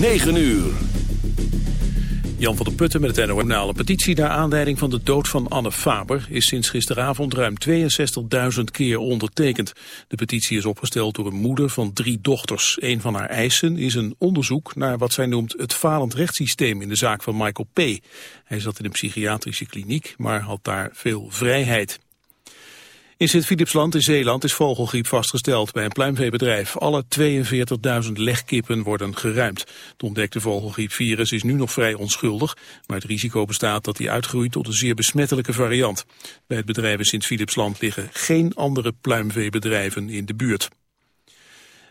9 uur. Jan van der Putten met het NOM. Een petitie naar aanleiding van de dood van Anne Faber is sinds gisteravond ruim 62.000 keer ondertekend. De petitie is opgesteld door een moeder van drie dochters. Een van haar eisen is een onderzoek naar wat zij noemt het falend rechtssysteem in de zaak van Michael P. Hij zat in een psychiatrische kliniek, maar had daar veel vrijheid. In Sint-Philipsland in Zeeland is vogelgriep vastgesteld bij een pluimveebedrijf. Alle 42.000 legkippen worden geruimd. Het ontdekte vogelgriepvirus is nu nog vrij onschuldig, maar het risico bestaat dat hij uitgroeit tot een zeer besmettelijke variant. Bij het bedrijf in Sint-Philipsland liggen geen andere pluimveebedrijven in de buurt.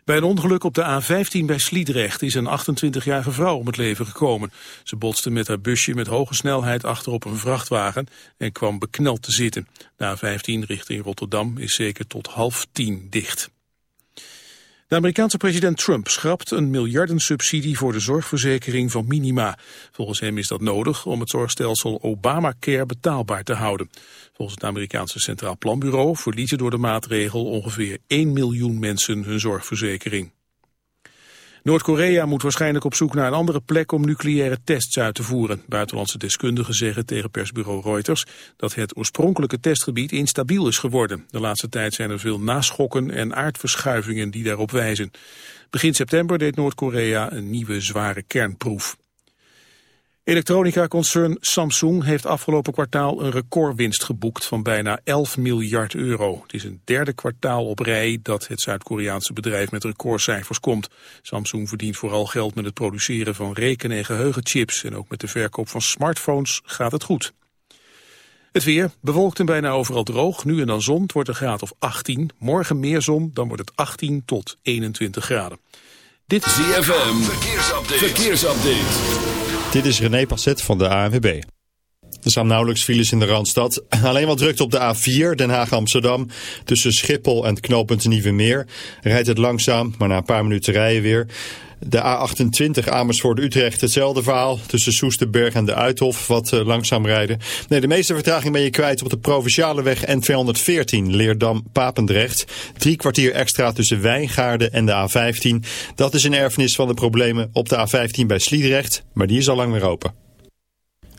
Bij een ongeluk op de A15 bij Sliedrecht is een 28-jarige vrouw om het leven gekomen. Ze botste met haar busje met hoge snelheid achter op een vrachtwagen en kwam bekneld te zitten. De A15 richting Rotterdam is zeker tot half tien dicht. De Amerikaanse president Trump schrapt een miljardensubsidie voor de zorgverzekering van minima. Volgens hem is dat nodig om het zorgstelsel Obamacare betaalbaar te houden. Volgens het Amerikaanse Centraal Planbureau verliezen door de maatregel ongeveer 1 miljoen mensen hun zorgverzekering. Noord-Korea moet waarschijnlijk op zoek naar een andere plek om nucleaire tests uit te voeren. Buitenlandse deskundigen zeggen tegen persbureau Reuters dat het oorspronkelijke testgebied instabiel is geworden. De laatste tijd zijn er veel naschokken en aardverschuivingen die daarop wijzen. Begin september deed Noord-Korea een nieuwe zware kernproef. Elektronica-concern Samsung heeft afgelopen kwartaal een recordwinst geboekt van bijna 11 miljard euro. Het is een derde kwartaal op rij dat het Zuid-Koreaanse bedrijf met recordcijfers komt. Samsung verdient vooral geld met het produceren van reken- en geheugenchips en ook met de verkoop van smartphones gaat het goed. Het weer, bewolkt en bijna overal droog, nu en dan zon, het wordt een graad of 18. Morgen meer zon, dan wordt het 18 tot 21 graden. Dit is ZFM, verkeersupdate. verkeersupdate. Dit is René Passet van de ANWB. Er staan nauwelijks files in de Randstad. Alleen wat drukt op de A4 Den Haag-Amsterdam. Tussen Schiphol en het knooppunt Nieuwe Meer. Rijdt het langzaam, maar na een paar minuten rijden weer. De A28 Amersfoort-Utrecht, hetzelfde verhaal. Tussen Soesterberg en de Uithof, wat uh, langzaam rijden. Nee, de meeste vertraging ben je kwijt op de Provinciale weg N214 Leerdam-Papendrecht. Drie kwartier extra tussen Wijngaarden en de A15. Dat is een erfenis van de problemen op de A15 bij Sliedrecht, maar die is al lang weer open.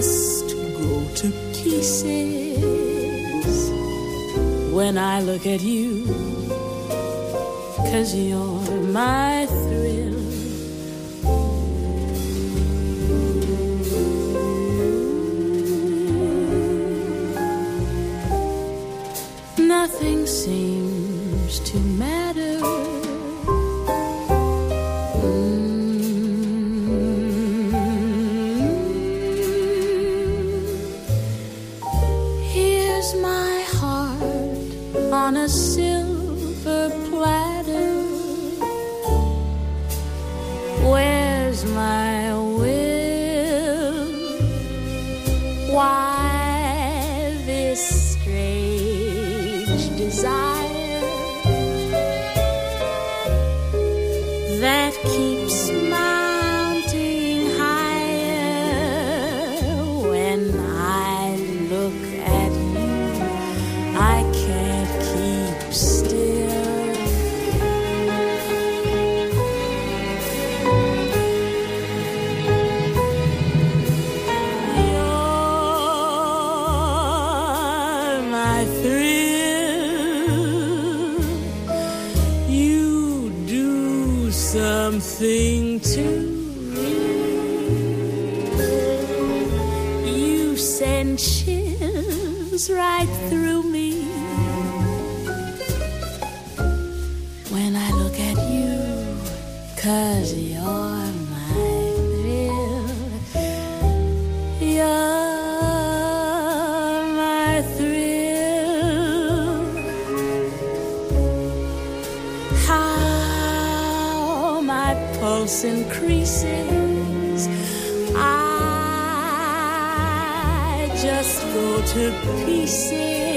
Just go to pieces when I look at you. Cause you're my thrill. Nothing seems increases. I just go to pieces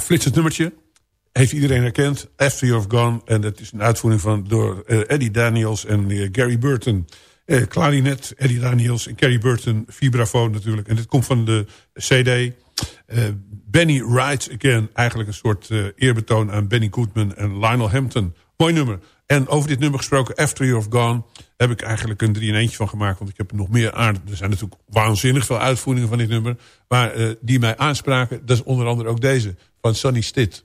Flitsend nummertje. Heeft iedereen herkend. After You've Gone. En dat is een uitvoering van door uh, Eddie Daniels en uh, Gary Burton. Uh, klarinet, Eddie Daniels en Gary Burton. Vibrafoon natuurlijk. En dit komt van de CD. Benny Rides Again. Eigenlijk een soort eerbetoon aan Benny Goodman en Lionel Hampton. Mooi nummer. En over dit nummer gesproken, After You've Gone... heb ik eigenlijk een drie in eentje van gemaakt. Want ik heb nog meer aan. Er zijn natuurlijk waanzinnig veel uitvoeringen van dit nummer. Maar uh, die mij aanspraken, dat is onder andere ook deze. Van Sonny Stitt.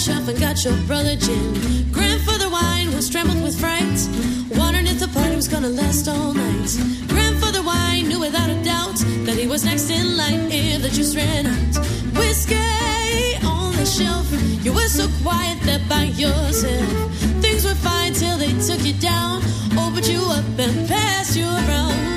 Shelf and got your brother gin. Grandfather wine was trembled with fright, wondering if the party was gonna last all night. Grandfather wine knew without a doubt that he was next in line if the juice ran out. Whiskey on the shelf, you were so quiet there by yourself. Things were fine till they took you down, oh, opened you up and passed you around.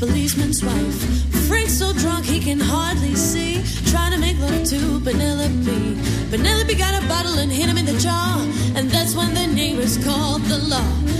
Policeman's wife. Frank's so drunk he can hardly see. Trying to make love to Penelope. Penelope got a bottle and hit him in the jaw. And that's when the neighbors called the law.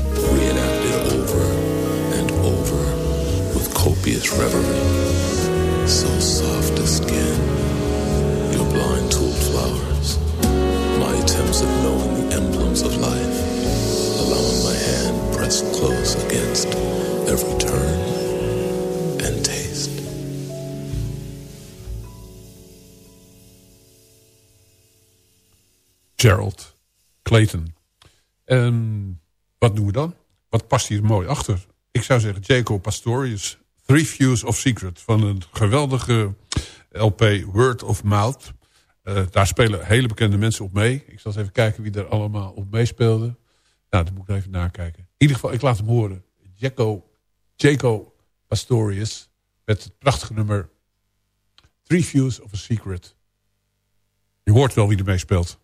over and over with copious reverie. So soft a skin, your blind tooled flowers. My attempts at knowing the emblems of life, allowing my hand pressed close against every turn and taste. Gerald Clayton. En wat doen we dan? Wat past hier mooi achter? Ik zou zeggen Jaco Pastorius, Three Views of Secret... van een geweldige LP Word of Mouth. Eh, daar spelen hele bekende mensen op mee. Ik zal eens even kijken wie er allemaal op meespeelde. Nou, dat moet ik even nakijken. In ieder geval, ik laat hem horen. Jaco, Jaco Pastorius met het prachtige nummer... Three Views of a Secret. Je hoort wel wie er meespeelt.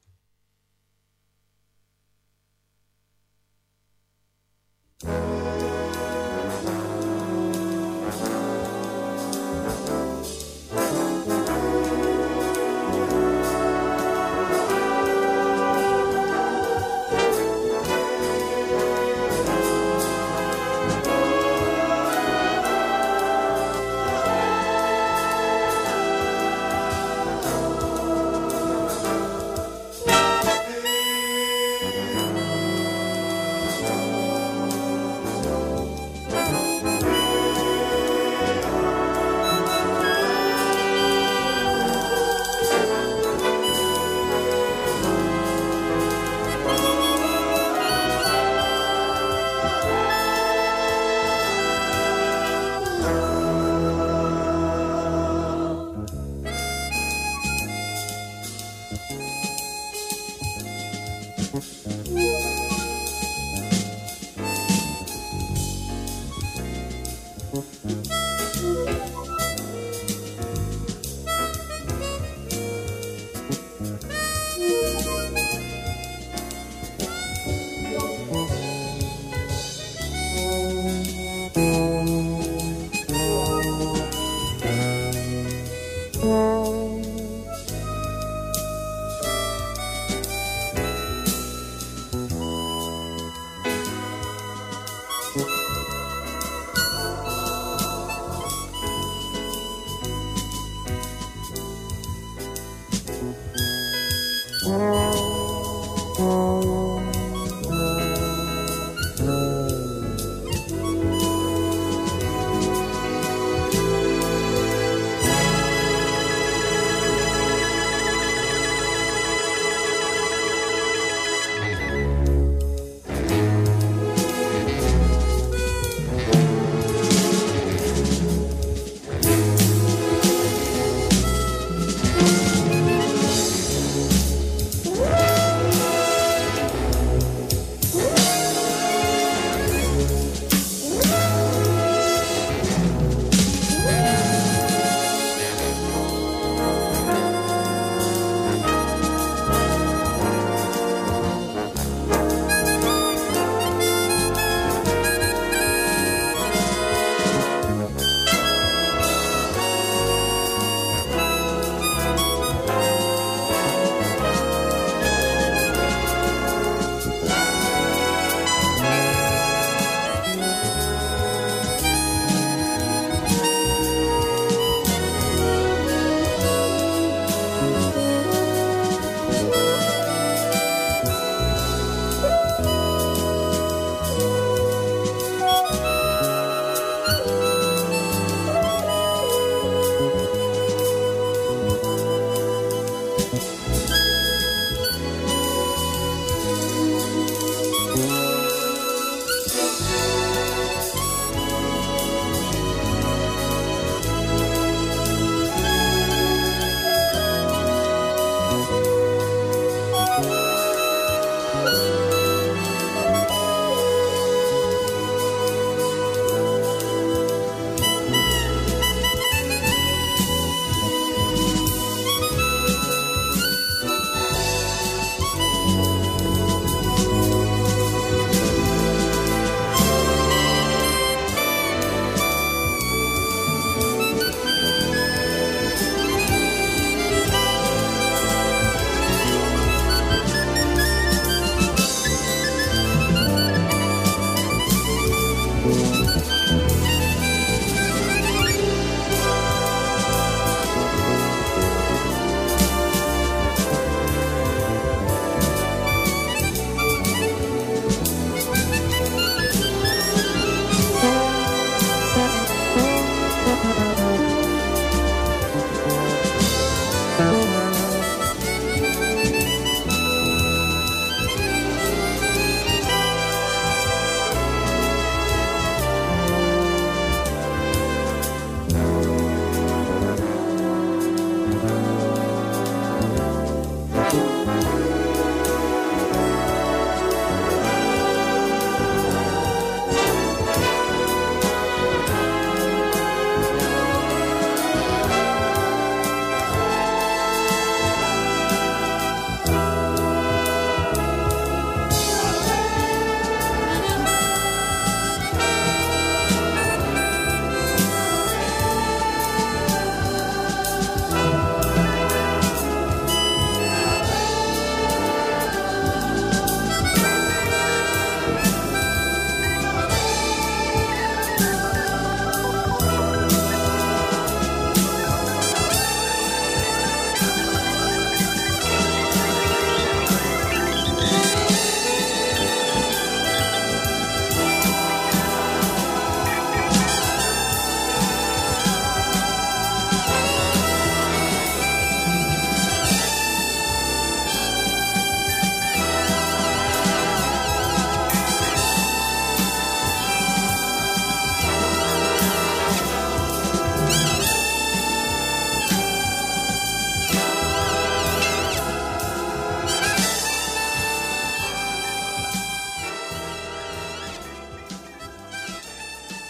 Oh.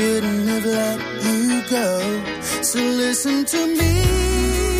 Shouldn't have let you go. So listen to me.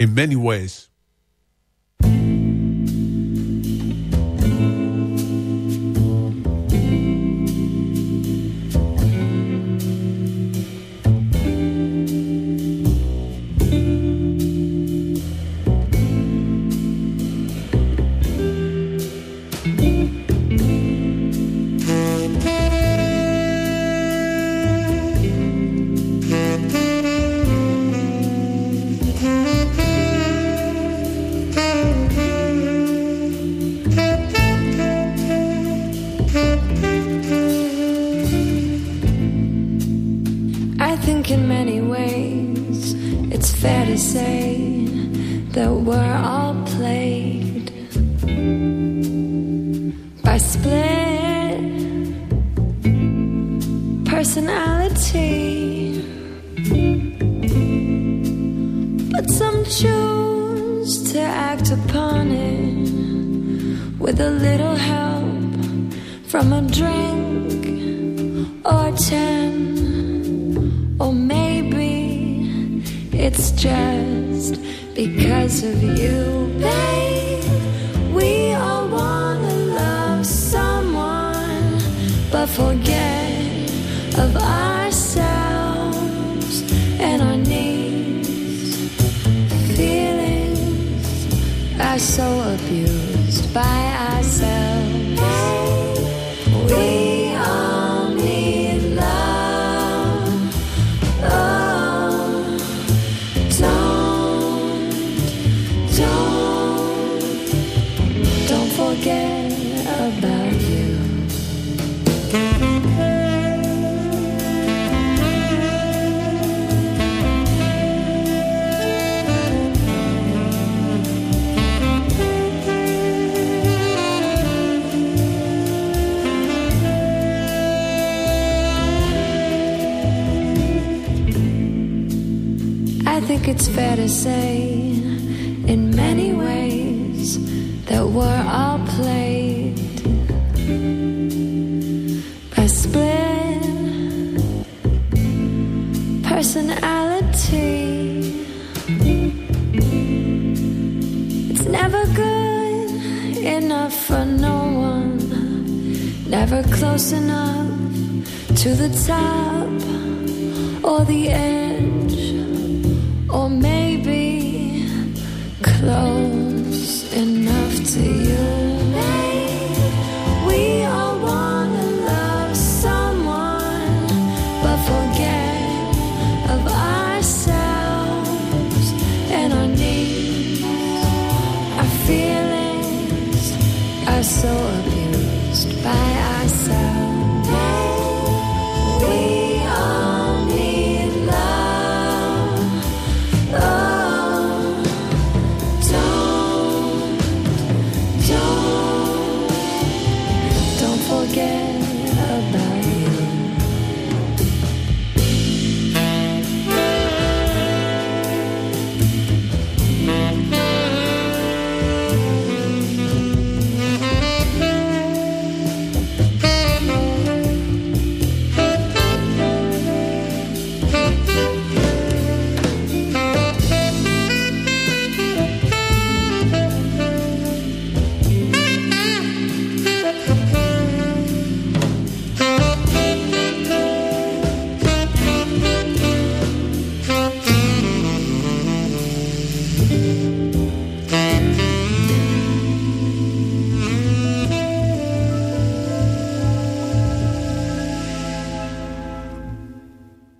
In many ways.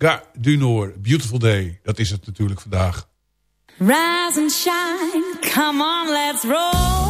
Gare du Nord, Beautiful Day. Dat is het natuurlijk vandaag. Rise and shine, come on, let's roll.